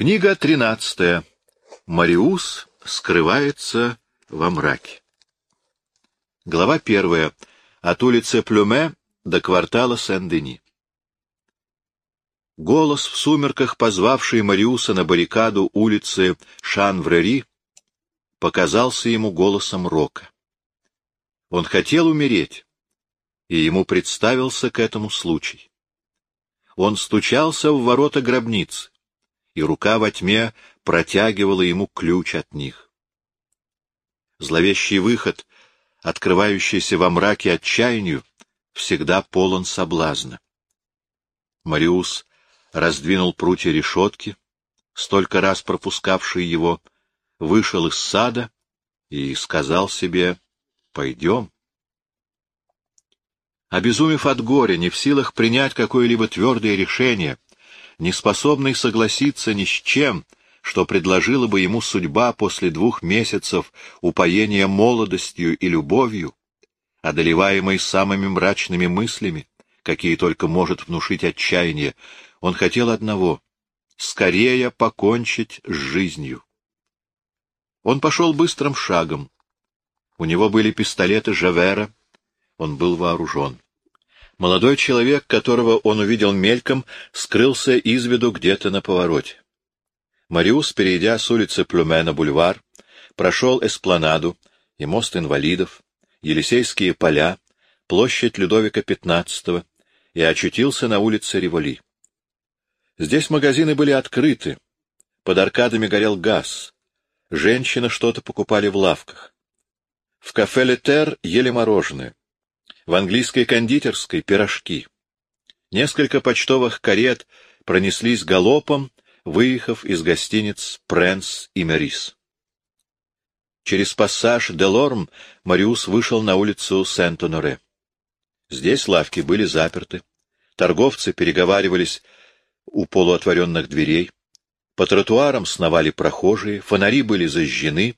Книга тринадцатая. Мариус скрывается во мраке. Глава первая. От улицы Плюме до квартала Сен-Дени. Голос в сумерках, позвавший Мариуса на баррикаду улицы Шанврери, показался ему голосом рока. Он хотел умереть, и ему представился к этому случай. Он стучался в ворота гробницы и рука во тьме протягивала ему ключ от них. Зловещий выход, открывающийся во мраке отчаянию, всегда полон соблазна. Мариус раздвинул прутья решетки, столько раз пропускавшие его, вышел из сада и сказал себе «Пойдем». Обезумев от горя, не в силах принять какое-либо твердое решение, не способный согласиться ни с чем, что предложила бы ему судьба после двух месяцев упоения молодостью и любовью, одолеваемый самыми мрачными мыслями, какие только может внушить отчаяние, он хотел одного — скорее покончить с жизнью. Он пошел быстрым шагом. У него были пистолеты Жавера, он был вооружен. Молодой человек, которого он увидел мельком, скрылся из виду где-то на повороте. Мариус, перейдя с улицы Плюме на бульвар, прошел эспланаду и мост инвалидов, Елисейские поля, площадь Людовика XV и очутился на улице Револи. Здесь магазины были открыты, под аркадами горел газ, женщины что-то покупали в лавках. В кафе «Летер» ели мороженое в английской кондитерской пирожки. Несколько почтовых карет пронеслись галопом, выехав из гостиниц «Пренс» и «Мерис». Через пассаж Делорм Мариус вышел на улицу Сент-Оноре. Здесь лавки были заперты, торговцы переговаривались у полуотворенных дверей, по тротуарам сновали прохожие, фонари были зажжены,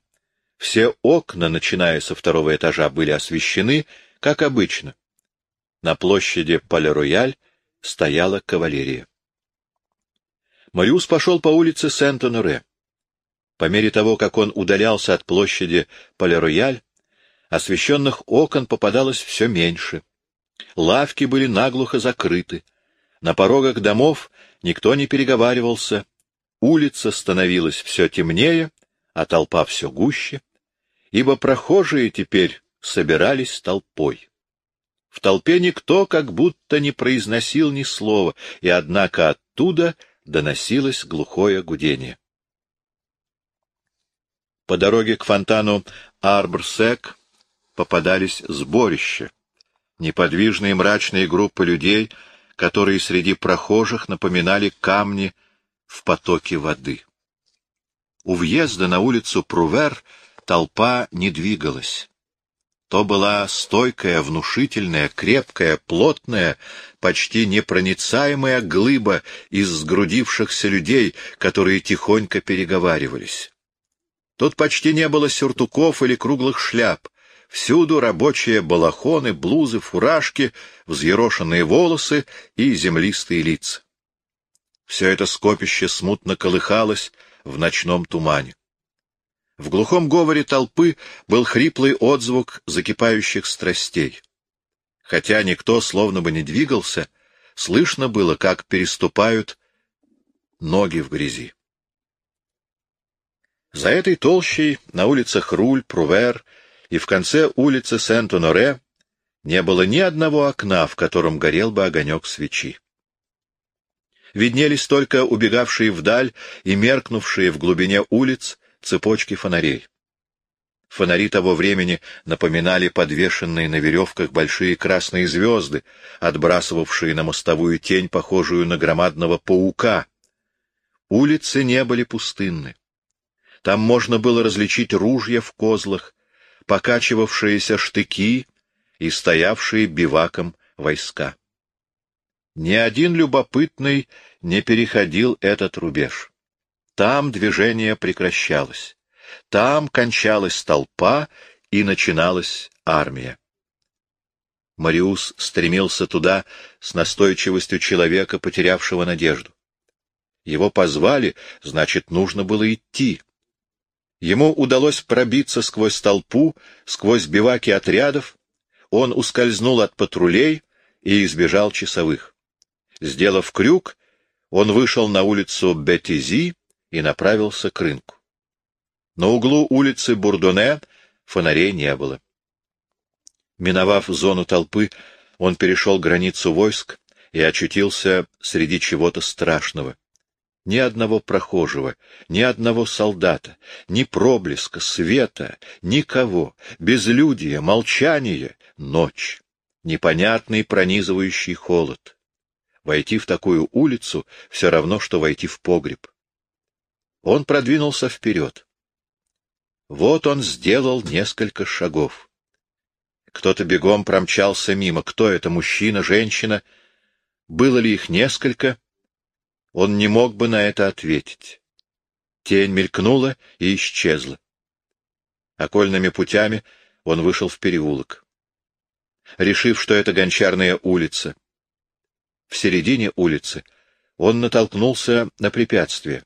все окна, начиная со второго этажа, были освещены, как обычно. На площади Пале-Рояль стояла кавалерия. Мариус пошел по улице Сент-Оноре. По мере того, как он удалялся от площади Пале-Рояль, освещенных окон попадалось все меньше. Лавки были наглухо закрыты. На порогах домов никто не переговаривался. Улица становилась все темнее, а толпа все гуще, ибо прохожие теперь собирались толпой. В толпе никто как будто не произносил ни слова, и однако оттуда доносилось глухое гудение. По дороге к фонтану Арбрсек попадались сборища, неподвижные мрачные группы людей, которые среди прохожих напоминали камни в потоке воды. У въезда на улицу Прувер толпа не двигалась. То была стойкая, внушительная, крепкая, плотная, почти непроницаемая глыба из сгрудившихся людей, которые тихонько переговаривались. Тут почти не было сюртуков или круглых шляп. Всюду рабочие балахоны, блузы, фуражки, взъерошенные волосы и землистые лица. Все это скопище смутно колыхалось в ночном тумане. В глухом говоре толпы был хриплый отзвук закипающих страстей. Хотя никто словно бы не двигался, слышно было, как переступают ноги в грязи. За этой толщей на улицах Руль, Прувер и в конце улицы Сент-Оноре не было ни одного окна, в котором горел бы огонек свечи. Виднелись только убегавшие вдаль и меркнувшие в глубине улиц цепочки фонарей. Фонари того времени напоминали подвешенные на веревках большие красные звезды, отбрасывавшие на мостовую тень, похожую на громадного паука. Улицы не были пустынны. Там можно было различить ружья в козлах, покачивавшиеся штыки и стоявшие биваком войска. Ни один любопытный не переходил этот рубеж. Там движение прекращалось. Там кончалась толпа и начиналась армия. Мариус стремился туда с настойчивостью человека, потерявшего надежду. Его позвали, значит, нужно было идти. Ему удалось пробиться сквозь толпу, сквозь биваки отрядов. Он ускользнул от патрулей и избежал часовых. Сделав крюк, он вышел на улицу Бетизи и направился к рынку. На углу улицы Бурдоне фонарей не было. Миновав зону толпы, он перешел границу войск и очутился среди чего-то страшного. Ни одного прохожего, ни одного солдата, ни проблеска, света, никого, безлюдие, молчание, ночь, непонятный пронизывающий холод. Войти в такую улицу — все равно, что войти в погреб. Он продвинулся вперед. Вот он сделал несколько шагов. Кто-то бегом промчался мимо. Кто это, мужчина, женщина? Было ли их несколько? Он не мог бы на это ответить. Тень мелькнула и исчезла. Окольными путями он вышел в переулок. Решив, что это гончарная улица. В середине улицы он натолкнулся на препятствие.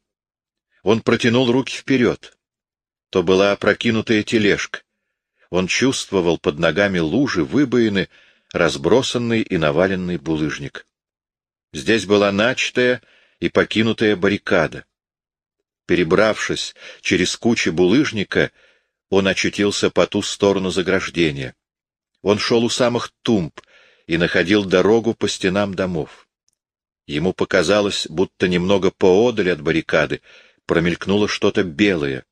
Он протянул руки вперед. То была опрокинутая тележка. Он чувствовал под ногами лужи, выбоины, разбросанный и наваленный булыжник. Здесь была начатая и покинутая баррикада. Перебравшись через кучи булыжника, он очутился по ту сторону заграждения. Он шел у самых тумб и находил дорогу по стенам домов. Ему показалось, будто немного поодаль от баррикады промелькнуло что-то белое.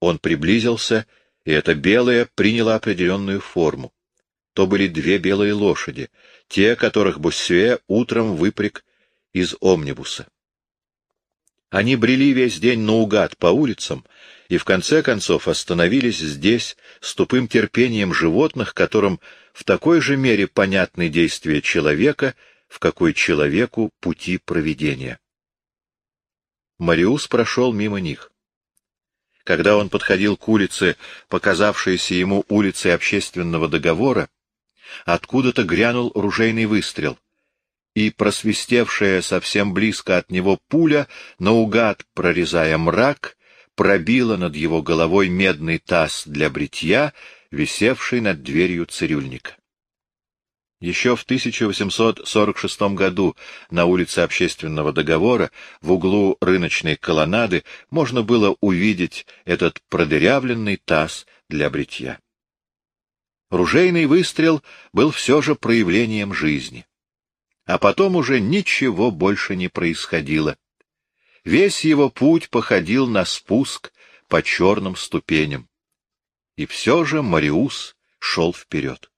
Он приблизился, и это белое приняло определенную форму. То были две белые лошади, те, которых Буссюэ утром выпряг из омнибуса. Они брели весь день наугад по улицам и в конце концов остановились здесь с тупым терпением животных, которым в такой же мере понятны действия человека, в какой человеку пути проведения. Мариус прошел мимо них. Когда он подходил к улице, показавшейся ему улицей общественного договора, откуда-то грянул ружейный выстрел — и просвистевшая совсем близко от него пуля, наугад прорезая мрак, пробила над его головой медный таз для бритья, висевший над дверью цирюльника. Еще в 1846 году на улице Общественного договора в углу рыночной колоннады можно было увидеть этот продырявленный таз для бритья. Ружейный выстрел был все же проявлением жизни а потом уже ничего больше не происходило. Весь его путь походил на спуск по черным ступеням. И все же Мариус шел вперед.